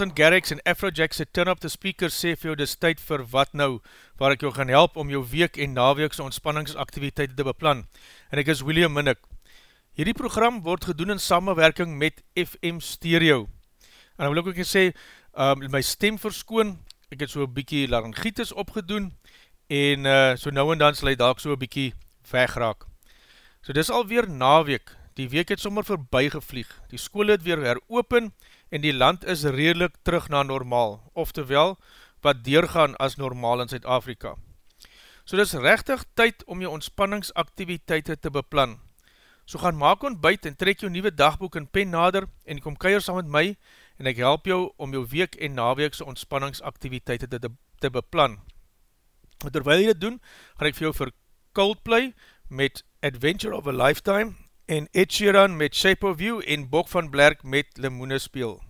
Martin Garrix en Afrojack se Turn Up the Speakers sê vir jou dis tyd vir Wat Nou, waar ek jou gaan help om jou week en naweekse ontspanningsaktiviteite te beplan. En ek is William Minnick. Hierdie program word gedoen in samenwerking met FM Stereo. En dan wil ek ook sê, um, my stem verskoon, ek het so een bykie laryngitis opgedoen, en uh, so nou en dan sal hy daak so een bykie wegraak. So dis alweer naweek, die week het sommer voorbij gevlieg, die school het weer heropen, en die land is redelijk terug na normaal, oftewel, wat deurgaan as normaal in Zuid-Afrika. So dis rechtig tyd om jou ontspanningsaktiviteite te beplan. So gaan maak ontbijt en trek jou nieuwe dagboek en pen nader en kom keier saam met my en ek help jou om jou week en naweekse ontspanningsaktiviteite te, te, te beplan. Terwijl jy dit doen, gaan ek vir jou vir Coldplay met Adventure of a Lifetime en Ed Sheeran met Shape of You en Bok van Blerk met Limoene speel.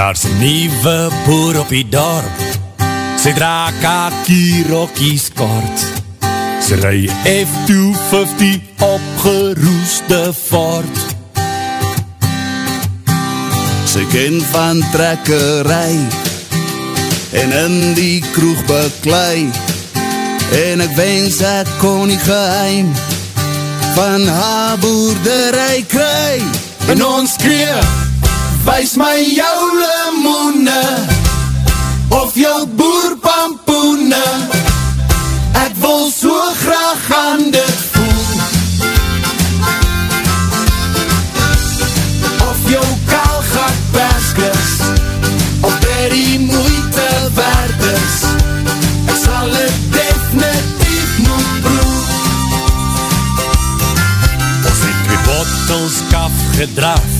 Daar's 'n nuwe boer op die dorp. Sy dra kakie rokkies kort. Sy ry F250 opgeroeste Ford. Sy ken van trekkerij En in die kroeg beklei En ek wens ek kon die geheim Van haar boerderij kry En ons kreeg Wys my jou limoene Of jou boerpampoene. Ek wil so graag aan dit voel. Of jou kaalgat perskes Of dit die moeite werd is. Ek sal het definitief moet proef Ons het twee bottels kaf gedraf.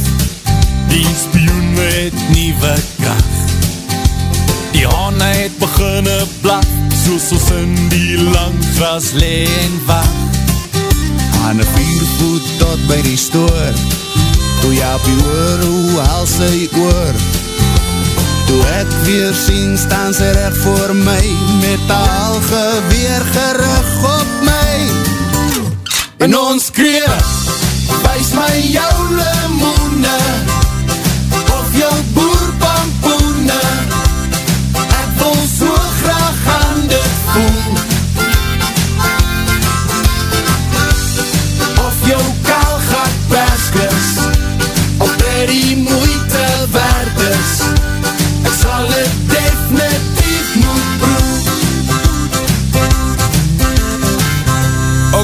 Die spioen het nieuwe kracht. Die hane het beginne blak, soos ons in die lang gras leen wacht. Aan een viervoet tot by die stoor Toe jy op die oor, hoe haal sy oor Toe ek weer sien, staan sy recht voor my Met al geweer gerig op my En ons kreeg, wys my jou limoene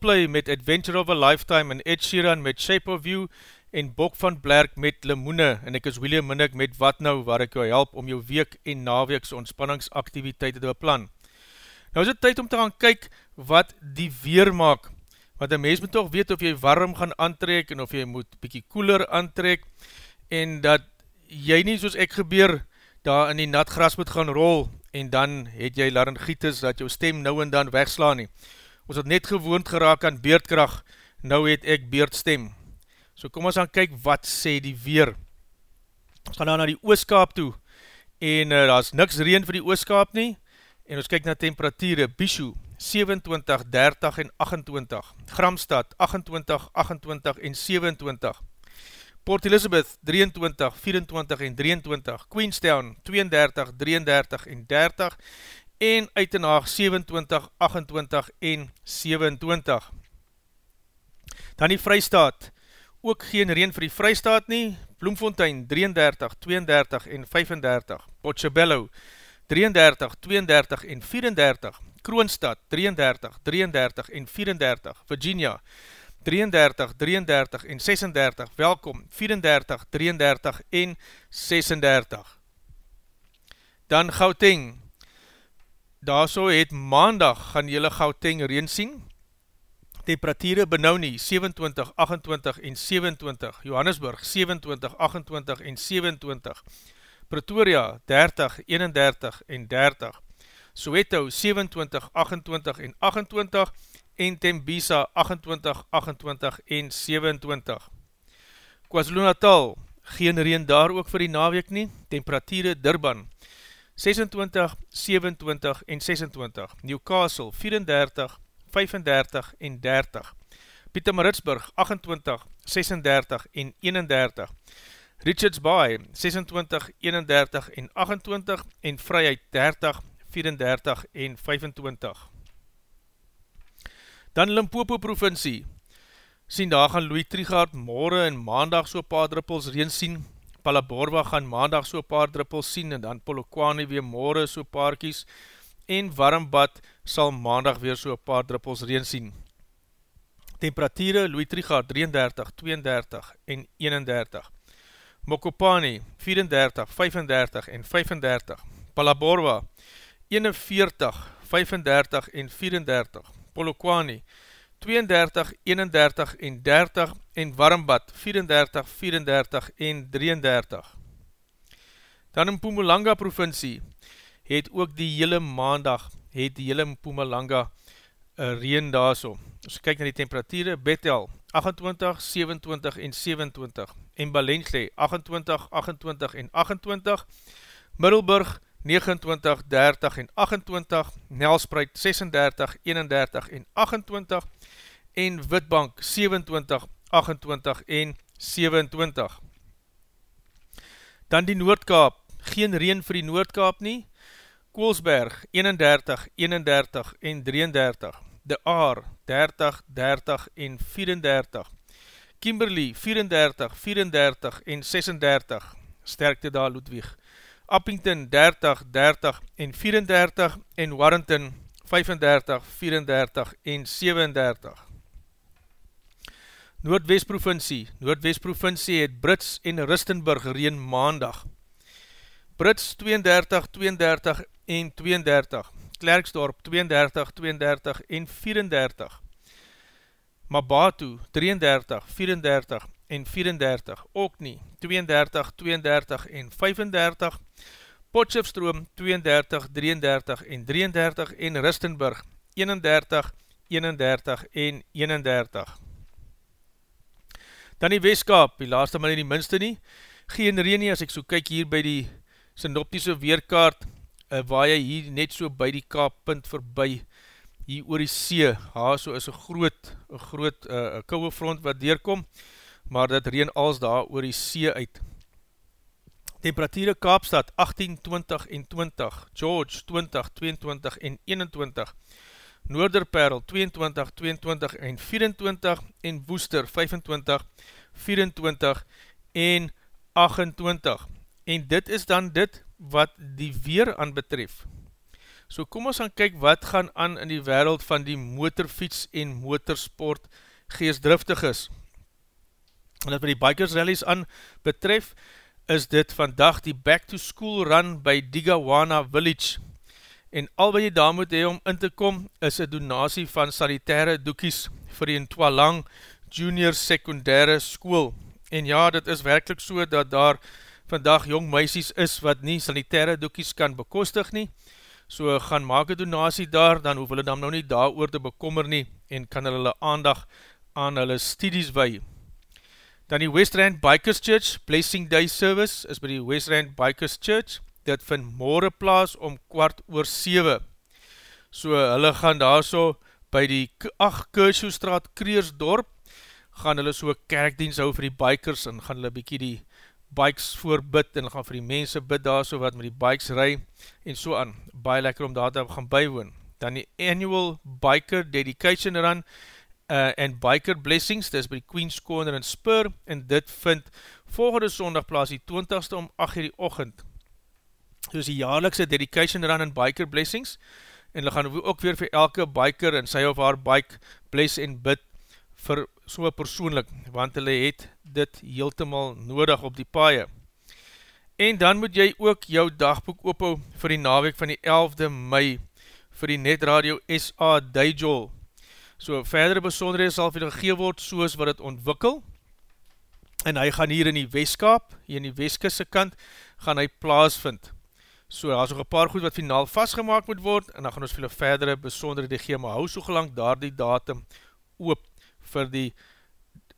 Coldplay met Adventure of a Lifetime en Ed Sheeran met Shape of You en Bok van Blerk met Limoene en ek is William Minnick met Wat Nou waar ek jou help om jou week en naweekse ontspanningsaktiviteite te beplan. Nou is het tyd om te gaan kyk wat die weer maak, want een mens moet toch weet of jy warm gaan aantrek en of jy moet bykie koeler aantrek en dat jy nie soos ek gebeur daar in die nat gras moet gaan rol en dan het jy laryngitis dat jou stem nou en dan wegslaan nie. Ons het net gewoond geraak aan beerdkracht nou het ek beurdstem. So kom ons aan kyk wat sê die weer. Ons gaan nou na die ooskaap toe, en uh, daar is niks reen vir die ooskaap nie, en ons kyk na temperatuur, Bishu, 27, 30 en 28, Gramstad, 28, 28 en 27, Port Elizabeth, 23, 24 en 23, Queenstown, 32, 33 en 30, en Uitenhaag, 27, 28 en 27. Dan die Vrystaat, ook geen reen vir die Vrystaat nie, Bloemfontein 33, 32 en 35, Potshabello 33, 32 en 34, Kroonstad 33, 33 en 34, Virginia 33, 33 en 36, welkom 34, 33 en 36. Dan Gauteng, daar so het maandag gaan jylle Gauteng reen sien, temperatuur benauw nie, 27, 28 en 27, Johannesburg 27, 28 en 27, Pretoria 30, 31 en 30, Soweto 27, 28 en 28, en Tembisa 28, 28 en 27. KwaZulu Natal, geen reen daar ook vir die naweek nie, temperatuur Durban 26, 27 en 26, Newcastle 34, 35 en 30, Pietermaritzburg 28, 36 en 31, Richards Bay 26, 31 en 28 en Vryheid 30, 34 en 25. Dan Limpopo provincie, sien daar gaan Louis Trigaard morgen en maandag so paar druppels reen sien, Palaborwa gaan maandag so paar druppels sien en dan Polokwane weer morgen so paarkies en Warmbad sal maandag weer so paar druppels reen sien. Temperatuur Louis Trigaard 33, 32 en 31. Mokopani 34, 35 en 35. Palaborwa 41, 35 en 34. Polokwane 32, 31 en 30 en Warmbad 34, 34 en 33. Dan in Pumalanga provincie het ook die hele maandag het die hele Pumalanga uh, reen daar so. As kyk na die temperatuur, Bethel 28, 27 en 27 en Balensley 28, 28 en 28, Middelburg 29, 30 en 28, Nelspreid 36, 31 en 28 en Witbank 27, 28 en 27. Dan die Noordkaap, geen reen vir die Noordkaap nie, Koolsberg 31, 31 en 33, De Aar 30, 30 en 34, Kimberley 34, 34 en 36, sterkte daar Ludwig, Uppington 30, 30 en 34 en Warrington 35, 34 en 37. Noordwest provincie, Noordwest provincie het Brits en Rustenburg reen maandag. Brits 32, 32 en 32, Klerksdorp 32, 32 en 34, Mabatu 33, 34 en 34, Okni 32, 32 en 35, Potchefstroom 32, 33 en 33 en Rustenburg 31, 31 en 31. Dan die Westkaap, die laaste maar nie die minste nie, geen reen nie as ek so kyk hier by die synoptiese weerkaart, uh, waar jy hier net so by die kaappunt voorbij, hier oor die see, ha, so is een groot, een groot uh, kouwe front wat deurkom, maar dit reen als daar oor die see uit. Temperatuur Kaapstad 18, 20 en 20, George 20, 22 en 21, Noorderperl 22, 22 en 24 en Woester 25, 24 en 28. En dit is dan dit wat die weer aan betref. So kom ons aan kyk wat gaan aan in die wereld van die motorfiets en motorsport geestdriftig is. En wat die bikers rallies aan betref, is dit vandag die back to school run by Digawana Village. En al wat jy daar moet hee om in te kom, is een donatie van sanitaire doekies vir die Ntwalang Junior Secundaire School. En ja, dit is werkelijk so dat daar vandag jong meisies is wat nie sanitaire doekies kan bekostig nie, so gaan maak een donatie daar, dan hoef hulle dan nou nie daar oor te bekommer nie, en kan hulle aandag aan hulle studies wei. Dan die West Rand Bikers Church Blessing Day Service is by die West Rand Bikers Church. Dit vind morgen plaas om kwart oor 7. So hulle gaan daar so by die 8 Kershoestraat Kreersdorp gaan hulle so kerkdienst hou vir die bikers en gaan hulle bykie die bikes voorbid en gaan vir die mense bid daar so wat met die bikes ry en so aan. Baie lekker om daar te gaan bywoon. Dan die annual biker dedication run uh, en biker blessings, dit is by die Queen's Corner in Spur en dit vind volgende sondag plaas die 20ste om 8 uur die ochend. Dus die jaarlikse dedication run en biker blessings en hulle gaan ook weer vir elke biker en sy of haar bike bless en bid vir so persoonlik, want hulle het dit heeltemal nodig op die paie. En dan moet jy ook jou dagboek ophou vir die naweek van die 11de mei vir die Netradio SA Dijol. So verdere besonderheid sal vir die gegeen word soos wat het ontwikkel. En hy gaan hier in die Westkaap, hier in die Westkisse kant, gaan hy plaas vind. So daar is nog een paar goed wat finaal vastgemaak moet word en dan gaan ons vir die verdere besonderheid die gee, maar hou so gelang daar die datum oop vir die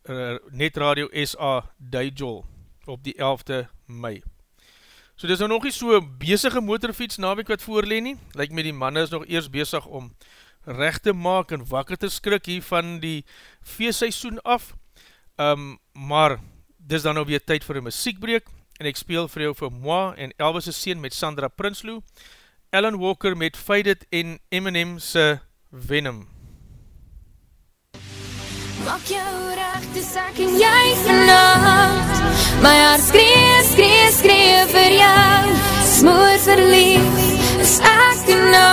uh, Netradio SA Dijol op die 11de mei. So dit is nou nog nie so bezige motorfiets nawek wat voorleen nie, lyk my die manne is nog eers bezig om recht te maak en wakker te skrik hier van die feestseisoen af, um, maar dit is dan nou weer tyd vir een muziekbreek, en ek speel vir jou vir Moi en Elvis' sien met Sandra Prinsloo, Ellen Walker met Faded en Eminem se Venom. Maak jou recht, dis ek en jy vanavond My hart skree, skree, skree vir jou. Smoor verlief, is ek en nou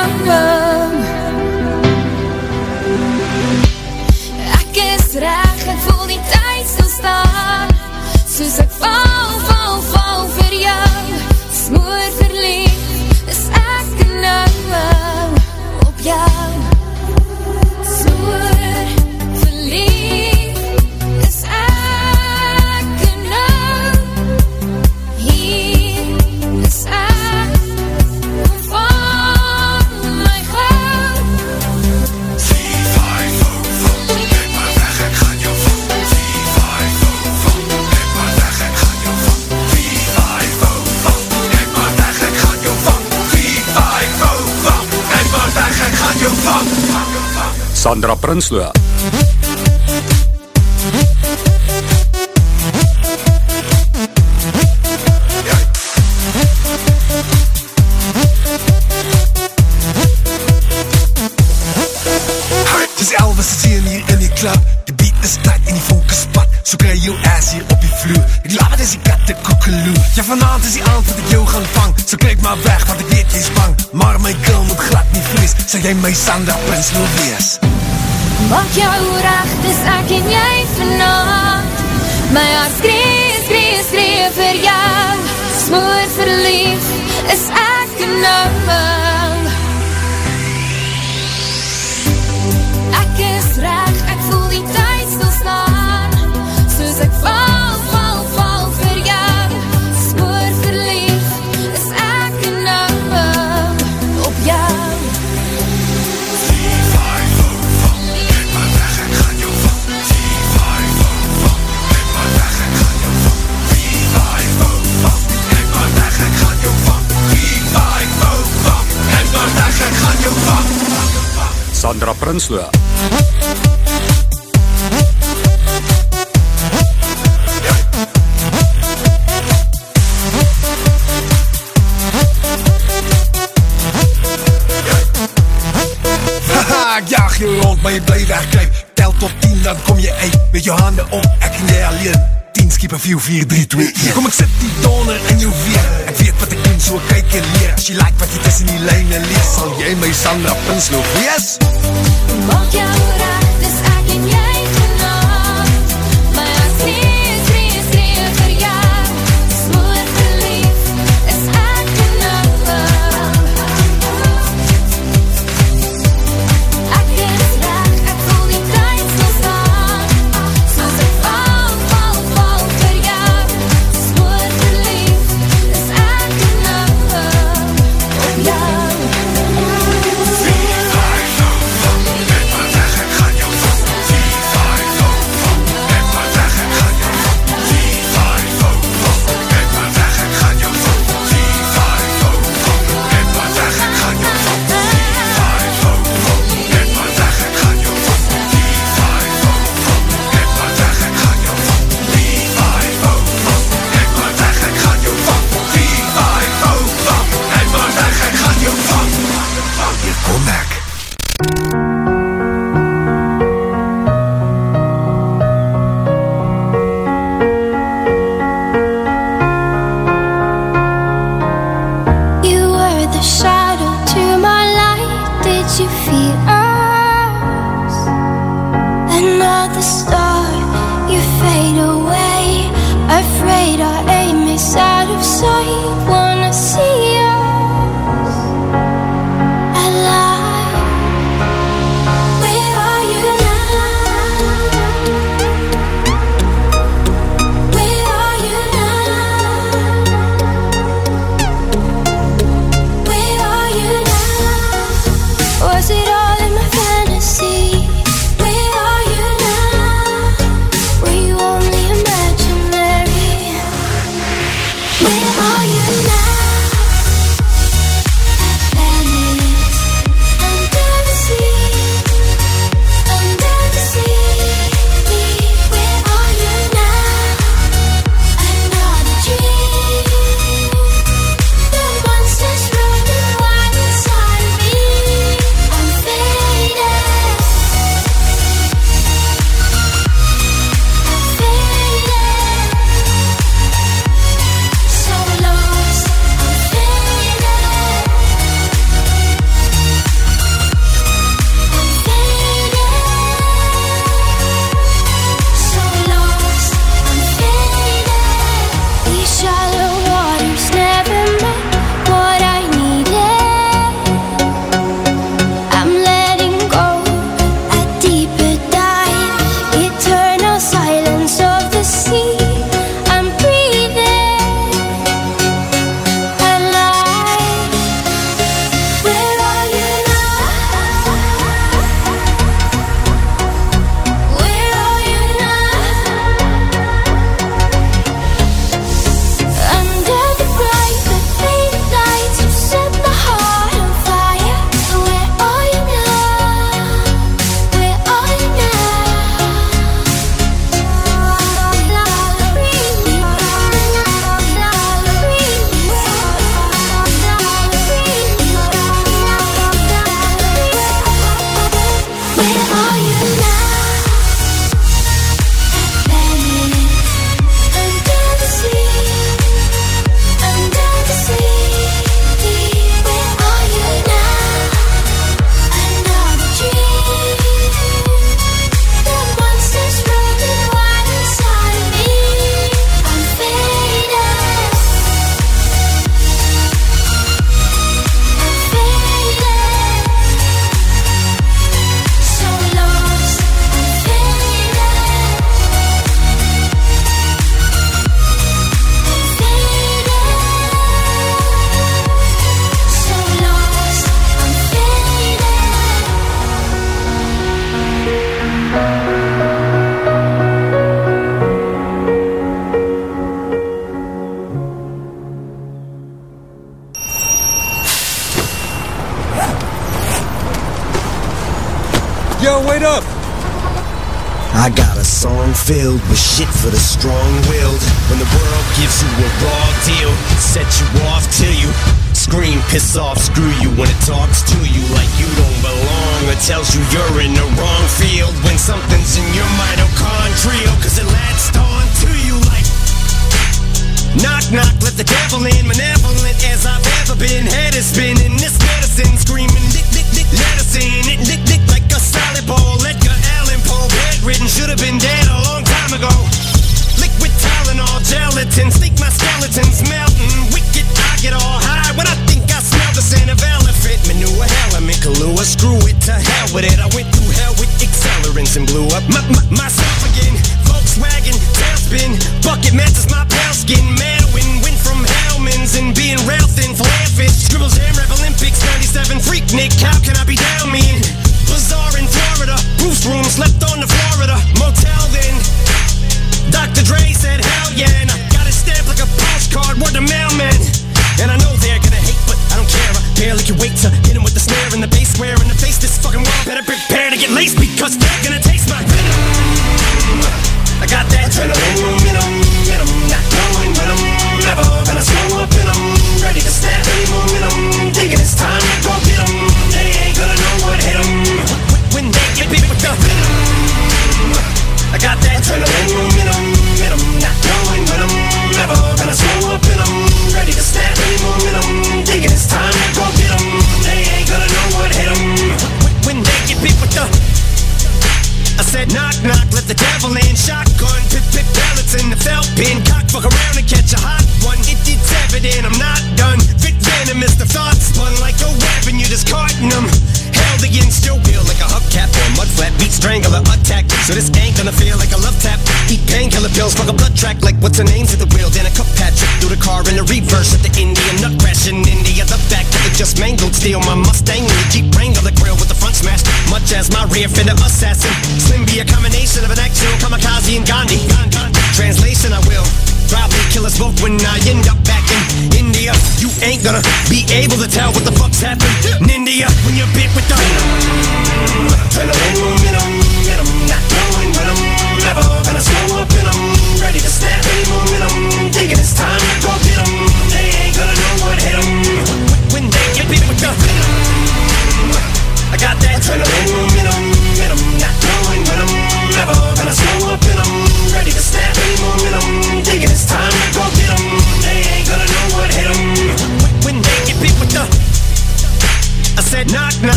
Ek is recht, ek voel die tyd stil staan. Soos ek val, Op Sandra Prinsloo. Dis Elvis sien hier in die klub Die beat is tight en die vonk is pad So kry jou ass hier op die vloer. Ek laat het is die katte koekeloe. Ja vanavond is die aand wat ek jou gaan vang. So kijk maar weg want ek weet jy is bang Sal jy my Sandra Prinsloo wees? Maak jou recht, dis ek en jy vanavond My hart skree, skree, skree vir jou. Smoor verlief, is ek en nou Ek is recht, ek voel die tyd stil staan. Soos ek val, Sandra Prinsloo. Ek jaag jou rond, maar jy bly wegkryp Tel tot 10, dan kom jy uit Met jou hande op, en jy alleen 10 skip 4, 4, 3, 2, 1 Kom ek sit die donder Sandra shit for the strong-willed. When the world gives you a raw deal, set you off till you scream, piss off, screw you when it talks to you like you don't belong or tells you you're in the wrong field. When something's in your mitochondrial cause it latched on to you like Knock, knock, let the devil in Malevolent as I've ever been. Head is spinning, this medicine Screaming, in It dick, dick like a solid ball Edgar Allan Poe, bedridden Should've been dead a long time ago. Liquid Tylenol, gelatin Sneak my skeletons melting. Wicked, I get all high When I think I smell the scent of elephant. Manure, element, Kahlua Screw it, to hell with it. I went through hell with accelerants And blew up my, my, myself again. Volkswagen, tailspin Bucket matches my pale skin. Madwin, went from Hellman's And being rail thin, fish Scribbles Jam, Rap Olympics 97 Freak Nick, how can I be down mean? Bazaar in Florida Bruce room, slept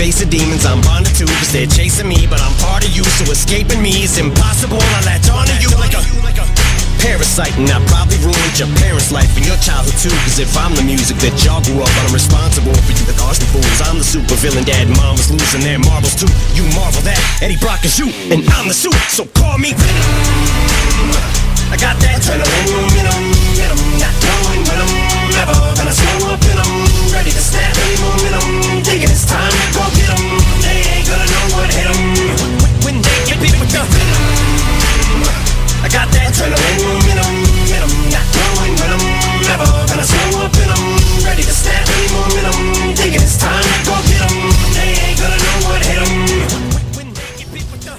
face the demons. I'm bonded to Cause they're chasing me But I'm part of you So escaping me is impossible. I latch on to you like a Parasite and I probably ruined your parents' life and your childhood too. Cause if I'm the music that y'all grew up on I'm responsible for you. The Austin fools I'm the super villain dad mom was losing their marbles too. You marvel that Eddie Brock is you and I'm the suit So call me I got that adrenaline 'em, not going with 'em. Never gonna slow up in 'em. Ready to snap any momentum Thinking it's time. To go get 'em. They ain't gonna know what hit 'em. When they get beat with the venom I got that adrenaline momentum, get 'em, not going with 'em. Never gonna slow up in 'em. Ready to snap any momentum Thinking it's time. To go get 'em. They ain't gonna know what hit 'em. When they get beat with the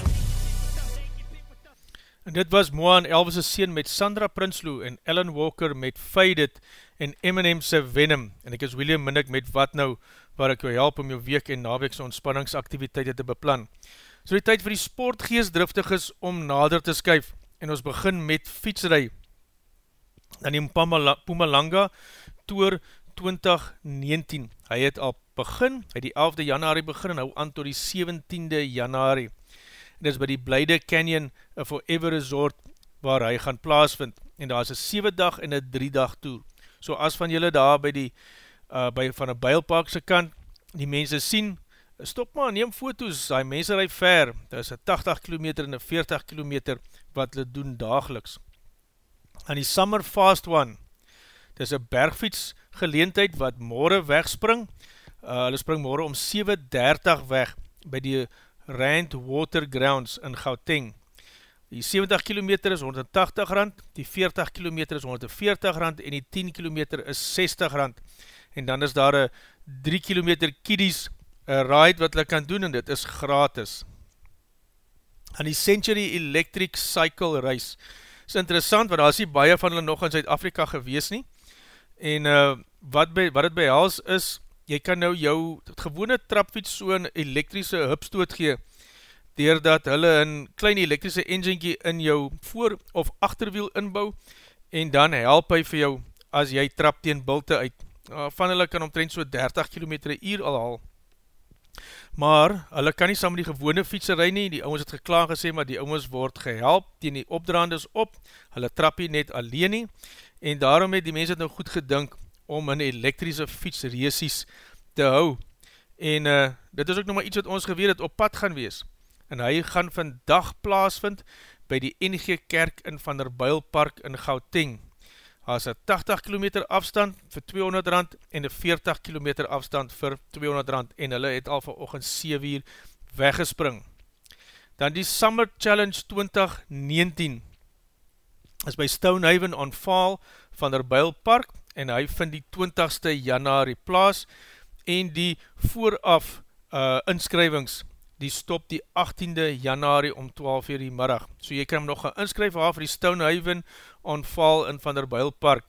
En dit was Moan Elvis' sien met Sandra Prinsloo en Ellen Walker met Fade It en Eminem's Venom. En ek is William Minnick met Wat Nou, waar ek jou help om jou week en naweekse ontspanningsaktiviteite te beplan. So die tyd vir die sportgeest driftig is om nader te skuif en ons begin met fietsrij. Dan die Pumalanga Tour 2019. Hy het al begin, hy het die 11de januari begin en hou aan tot die 17de januari en is by die Blyde Canyon a Forever Resort waar hy gaan plaasvind en daar is een 7 dag en een 3 dag toer so as van julle daar by die uh, by, van een Beilparkse kant die mense sien stop maar, neem foto's, die mense rij ver, dit is een 80 km en een 40 km wat hulle doen dageliks. En die Summer Fast One, dit is een bergfiets geleentheid wat morgen wegspring, uh, hulle spring morgen om 7.30 weg by die Rand Water Grounds in Gauteng. Die 70 km is 180 rand, die 40 km is 140 rand en die 10 km is 60 rand. En dan is daar een 3 km kiddies ride wat hulle kan doen en dit is gratis. Aan die Century Electric Cycle Race is interessant, want daar is nie baie van hulle nog in Zuid-Afrika gewees nie. En uh, wat, by, wat het behels is, jy kan nou jou gewone trapfiets so een elektrische hupstoot gee, doordat hulle een klein elektrische engine in jou voor- of achterwiel inbou, en dan help hy vir jou as jy trap teen bulte uit. Uh, van hulle kan omtrent so 30 km uur al haal. Maar, hulle kan nie saam die gewone fietserij nie, die ouwens het geklaar gesê, maar die ouwens word gehelp, teen die opdraandes op, hulle trap hier net alleen nie, en daarom het die mens het nou goed gedink, om een elektrische fietsreesies te hou, en uh, dit is ook nog maar iets wat ons geweer het op pad gaan wees, en hy gaan vandag plaas vind, by die NG Kerk in Van der Builpark in Gauteng, as een 80 km afstand vir 200 rand en een 40 km afstand vir 200 rand en hulle het al van ochend 7 uur weggespring. Dan die Summer Challenge 2019 is by Stonehaven on Fall van der Buil Park en hy vind die 20ste januari plaas en die vooraf uh, inskrywings die stop die 18de januari om 12 uur die middag. So jy kan hem nog gaan inskryf af vir die Stonehaven on Fall in Van der Buil Park.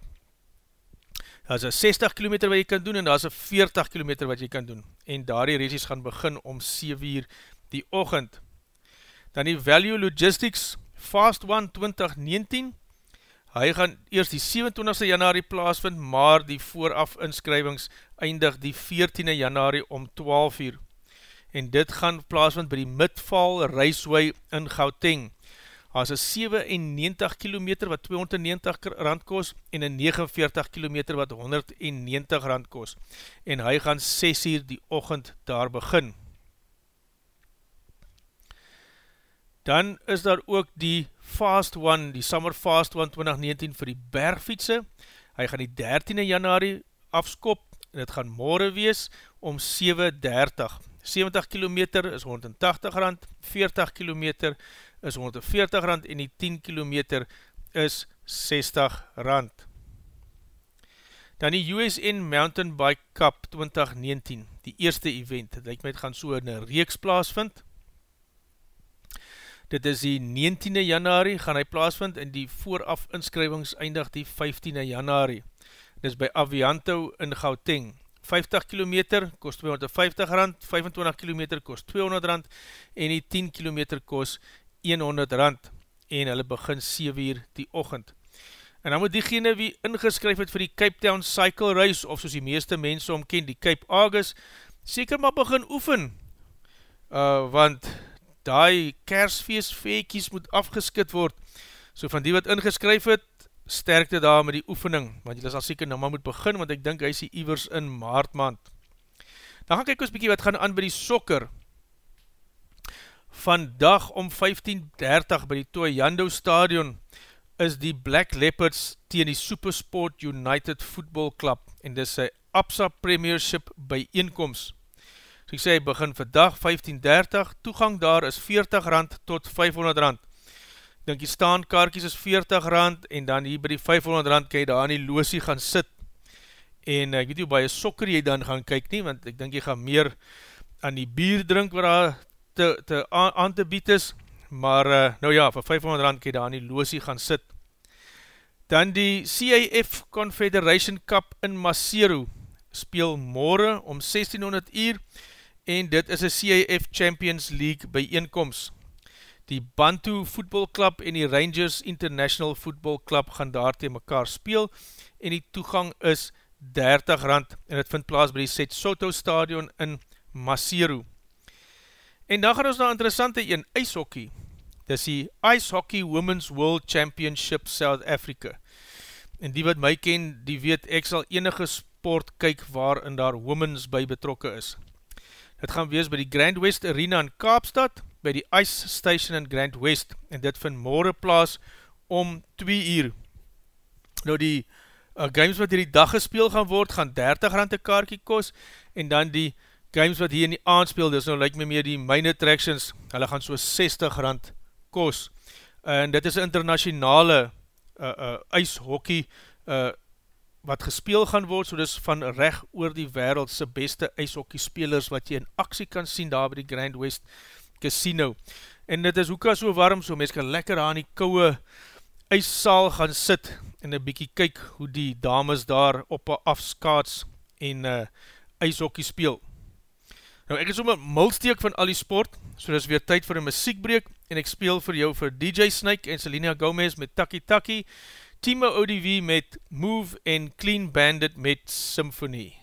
Daar is een 60 km wat jy kan doen en daar is een 40 km wat jy kan doen. En daar die races gaan begin om 7 uur die ochend. Dan die Value Logistics Fast One 2019. Hy gaan eerst die 27 januari plaas vind, maar die vooraf inskrywings eindig die 14 januari om 12 uur en dit gaan plaasvind by die Midval Raceway in Gauteng. Daar is 97 km wat 290 rand kost en 49 km wat 190 rand kost. En hy gaan 6 uur die ochend daar begin. Dan is daar ook die Fast One, die Summer Fast One 2019 vir die bergfietse. Hy gaan die 13 januari afskop en het gaan morgen wees om 7.30 70 km is 180 rand, 40 km is 140 rand en die 10 km is 60 rand. Dan die USN Mountain Bike Cup 2019, die eerste event, het lyk my het gaan so in een reeks plaasvind. Dit is die 19e januari gaan hy plaasvind en die vooraf inskrywings eindig die 15e januari. Dit is by Avianto in Gauteng. 50 km kost 250 rand, 25 km kost 200 rand en die 10 km kost 100 rand en hulle begin 7 uur die ochend. En dan moet diegene wie ingeskryf het vir die Cape Town Cycle Race of soos die meeste mense omken, die Cape August, seker maar begin oefen, uh, want die kersfeest veekies moet afgeskit word. So van die wat ingeskryf het, sterkte daar met die oefening, want jy sal seker nou maar moet begin, want ek dink hy is die ivers in maartmaand. Dan gaan kyk ons bykie wat gaan aan by die sokker. Vandag om 15.30 by die Toyando Stadion is die Black Leopards tegen die Supersport United Football Club en dis sy APSA Premiership by eenkomst. So ek sê, begin vandag 15.30, toegang daar is 40 rand tot 500 rand dink die staankaartjes is 40 rand, en dan hier by die 500 rand kan jy daar aan die loosie gaan sit, en ek weet nie hoe baie sokker jy dan gaan kyk nie, want ek dink jy gaan meer aan die bier drink wat daar te, te aan, aan te bied is, maar uh, nou ja, vir 500 rand kan jy daar aan die loosie gaan sit. Dan die CAF Confederation Cup in Masero speel morgen om 1600 uur, en dit is een CAF Champions League by eenkomst. Die Bantu Football Club en die Rangers International Football Club gaan daar tegen mekaar speel en die toegang is 30 rand en het vind plaas by die Set Soto Stadion in Maseru. En dan gaan ons na interessante een, ijshockey. Dit is die Ice Hockey Women's World Championship South Africa. En die wat my ken, die weet ek sal enige sport kyk waarin daar women's by betrokke is. Het gaan wees by die Grand West Arena in Kaapstad, by die Ice Station in Grand West, en dit vind morgen plaas om 2 uur. Nou die uh, games wat hier die dag gespeel gaan word, gaan 30 rand een kaartje kost, en dan die games wat hier in die aanspeel, dis nou like my meer die main attractions, hulle gaan so 60 rand kost. En dit is internationale uh, uh, ijshockey uh, wat gespeel gaan word, so dis van recht oor die wereldse beste ijshockey spelers wat jy in aksie kan sien daar by die Grand West Casino. En dit is hoeka so warm, so mens kan lekker aan die kouwe ijssaal gaan sit en een bykie kyk hoe die dames daar op een afskaats en uh, ijshockey speel. Nou ek is om een mulsteek van al die sport, so dit is weer tyd vir een muziekbreek en ek speel vir jou vir DJ Snake en Selena Gomez met Taki Taki, Timo ODV met Move en Clean Bandit met Symphony.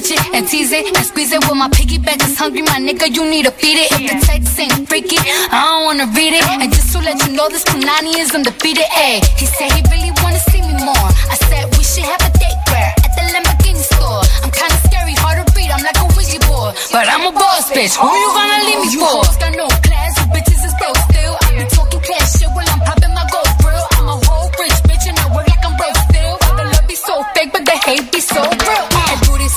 Touch it and tease it and squeeze it. When my piggyback is hungry, my nigga, you need to feed it. If the text ain't freaky, I don't wanna read it. And just to let you know, this Punani is undefeated. Ayy, he said he really wanna see me more. I said we should have a date where at the Lamborghini store. I'm kinda scary, hard to read. I'm like a Ouija board, but I'm a boss bitch. Who you gonna leave me for?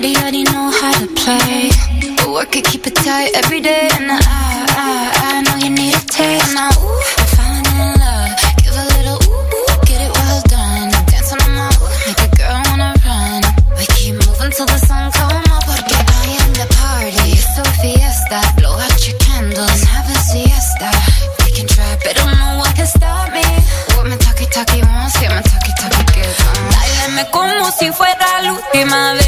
Body already know how to play. But work it, keep it tight every day. And I, I, I know you need a taste. Now, ooh, I'm falling in love. Give a little ooh, ooh, get it well done. Dancing on my ooh, make a girl wanna run. We keep moving till the sun come up. Porque I am the party. It's a fiesta. Blow out your candles and have a siesta. We can try, but no one can stop me. What my talkie talkie wants, get my talkie talkie gives. Dáleme como si fuera la última vez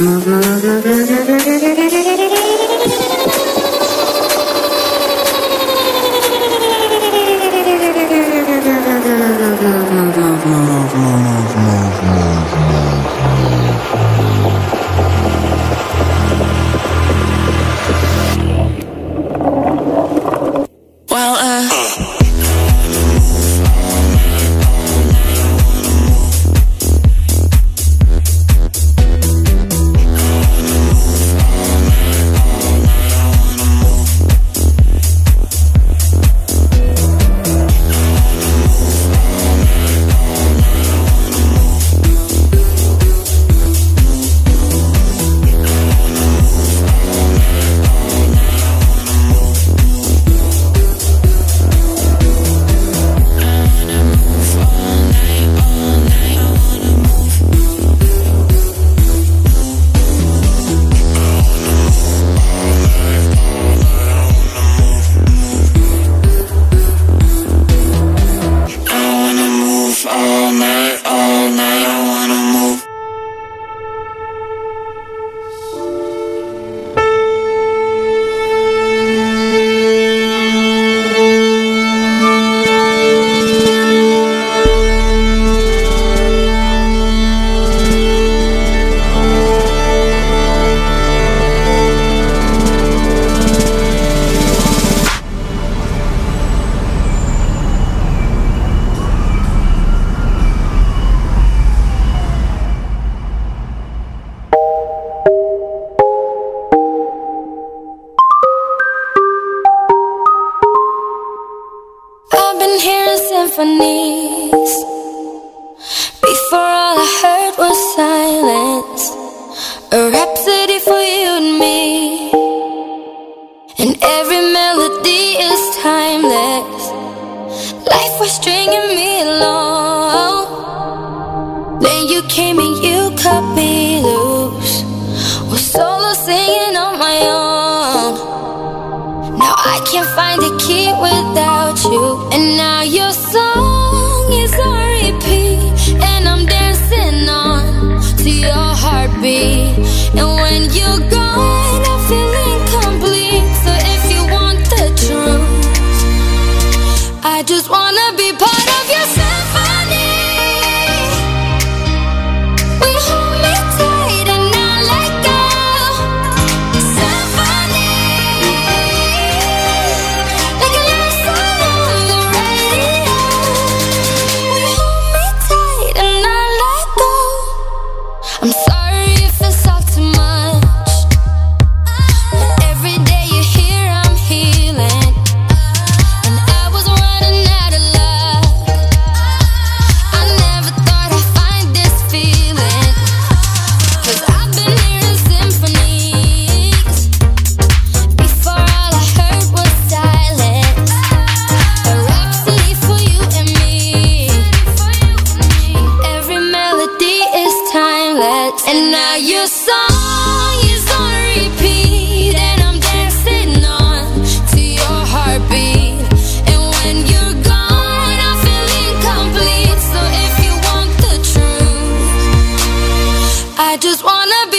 Mm-hmm. symphonies.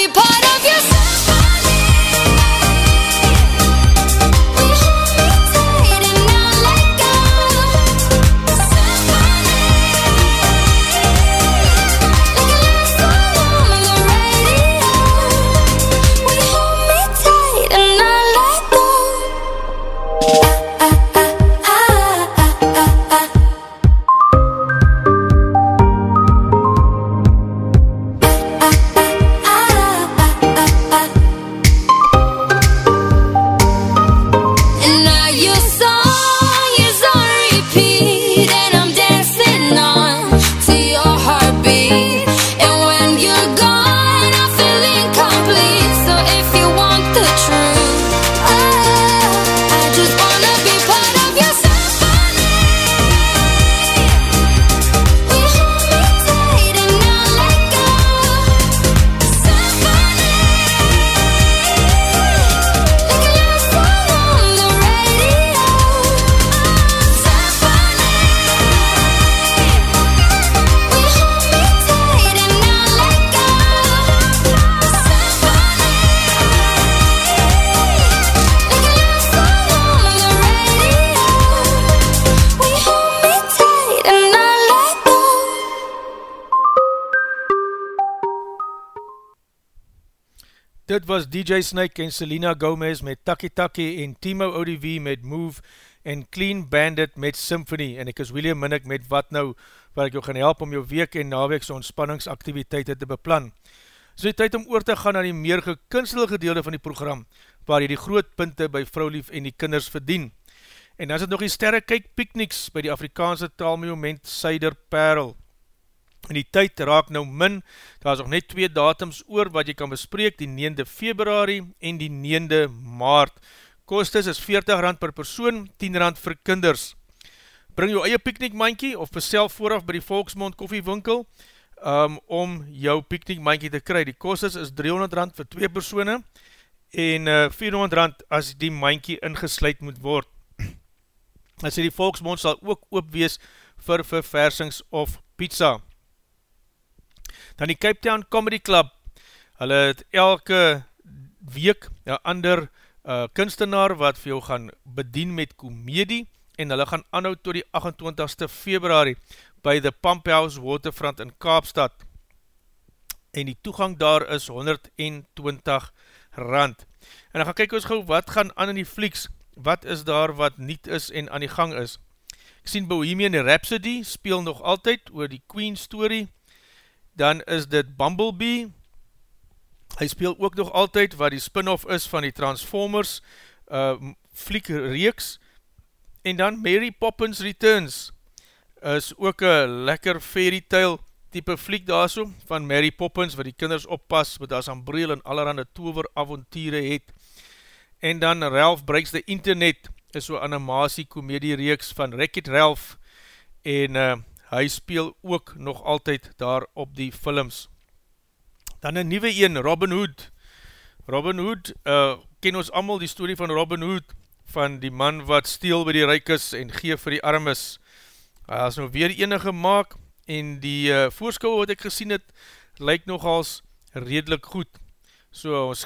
party, party. Dit was DJ Snake en Selena Gomez met Taki Taki en Timo ODV met Move en Clean Bandit met Symphony en ek is William Minnick met Wat Nou waar ek jou gaan help om jou week en naweekse ontspanningsaktiviteite te beplan. So die tyd om oor te gaan na die meer gekunstelde gedeelde van die program waar jy die groot punte by vrouwlief en die kinders verdien. En dan is het nog die sterre kyk pikniks by die Afrikaanse taalmoment Suider Perl. In die tyd raak nou min, daar is nog net twee datums oor wat jy kan bespreek, die 9de februari en die 9de maart. Kostes is 40 rand per persoon, 10 rand vir kinders. Bring jou eie piknikmankie of besel vooraf by die Volksmond koffiewinkel um, om jou piknikmankie te kry. Die kostes is 300 rand vir twee persoene en uh, 400 rand as die mankie ingesluid moet word. As die Volksmond sal ook oopwees vir verversings of pizza. Dan die Cape Town Comedy Club, hulle het elke week een ander uh, kunstenaar wat vir jou gaan bedien met komedie en hulle gaan anhoud to die 28ste februari by the Pump House Waterfront in Kaapstad en die toegang daar is 120 rand. En dan gaan kyk ons gauw wat gaan aan in die flieks, wat is daar wat niet is en aan die gang is. Ek sien Bohemian Rhapsody speel nog altyd oor die Queen story, dan is dit Bumblebee, hy speel ook nog altyd wat die spin-off is van die Transformers uh, fliek reeks, en dan Mary Poppins Returns, is ook een lekker fairy tale type fliek daar so, van Mary Poppins, wat die kinders oppas, wat as Ambreel en allerhande tover avontiere het, en dan Ralph Breaks the Internet, is so animatie komedie reeks van Wreck-It Ralph, en uh, hy speel ook nog altyd daar op die films. Dan een nieuwe een, Robin Hood. Robin Hood, uh, ken ons allemaal die story van Robin Hood, van die man wat steel by die reikes en geef vir die armes. Hy is nou weer enige maak, en die uh, voorskou wat ek gesien het, lyk nogals redelijk goed. So, ons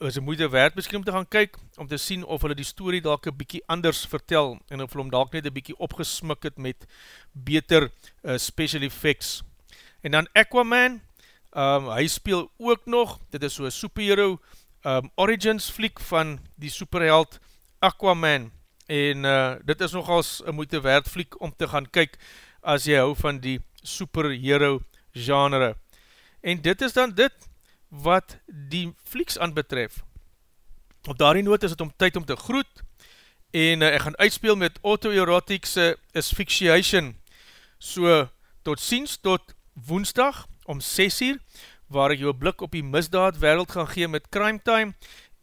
is een moeite werd miskien om te gaan kyk, om te sien of hulle die story dalk een bykie anders vertel, en of hulle om dalk net een bykie opgesmik het met beter uh, special effects. En dan Aquaman, um, hy speel ook nog, dit is so een superhero um, origins fliek van die superheld Aquaman, en uh, dit is nogals een moeite werd fliek om te gaan kyk, as jy hou van die superhero genre. En dit is dan dit, wat die flieks aan betref. Op daarie noot is het om tyd om te groet en uh, ek gaan uitspeel met autoerotiekse asphyxiation. So, tot ziens tot woensdag om 6 uur, waar ek jou blik op die misdaad wereld gaan gee met Crime Time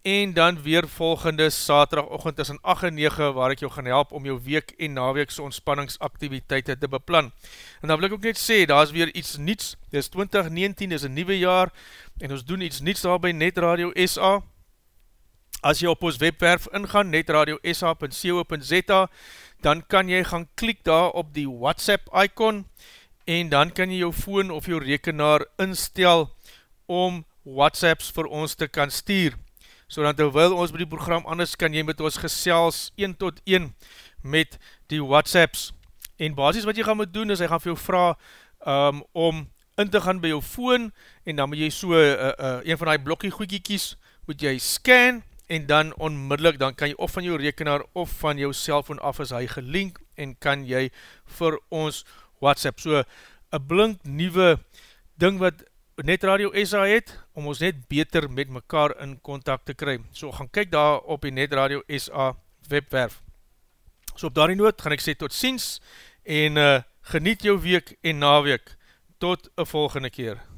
en dan weer volgende saterdagochtend tussen 8 en 9 waar ek jou gaan help om jou week en naweekse ontspanningsaktiviteite te beplan. En dan wil ek ook net sê, daar is weer iets niets, dit is 2019, dit is een nieuwe jaar en ons doen iets niets daar by Net Radio SA. As jy op ons webwerf ingaan, netradio.sa.co.za, dan kan jy gaan klik daar op die WhatsApp icon en dan kan jy jou phone of jou rekenaar instel om WhatsApps vir ons te kan stuur so dan terwyl ons by die program anders kan jy met ons gesels 1 tot 1 met die whatsapps en basis wat jy gaan moet doen is hy gaan vir jou vraag um, om in te gaan by jou phone en dan moet jy so uh, uh, een van die blokkie goedkie kies moet jy scan en dan onmiddellik dan kan jy of van jou rekenaar of van jou cellfoon af is hy gelink en kan jy vir ons whatsapp so een blink nieuwe ding wat Net Radio SA het, om ons net beter met mekaar in contact te kry. So gaan kyk daar op die Net Radio SA webwerf. So op daarie noot gaan ek sê tot ziens en uh, geniet jou week en naweek. Tot een volgende keer.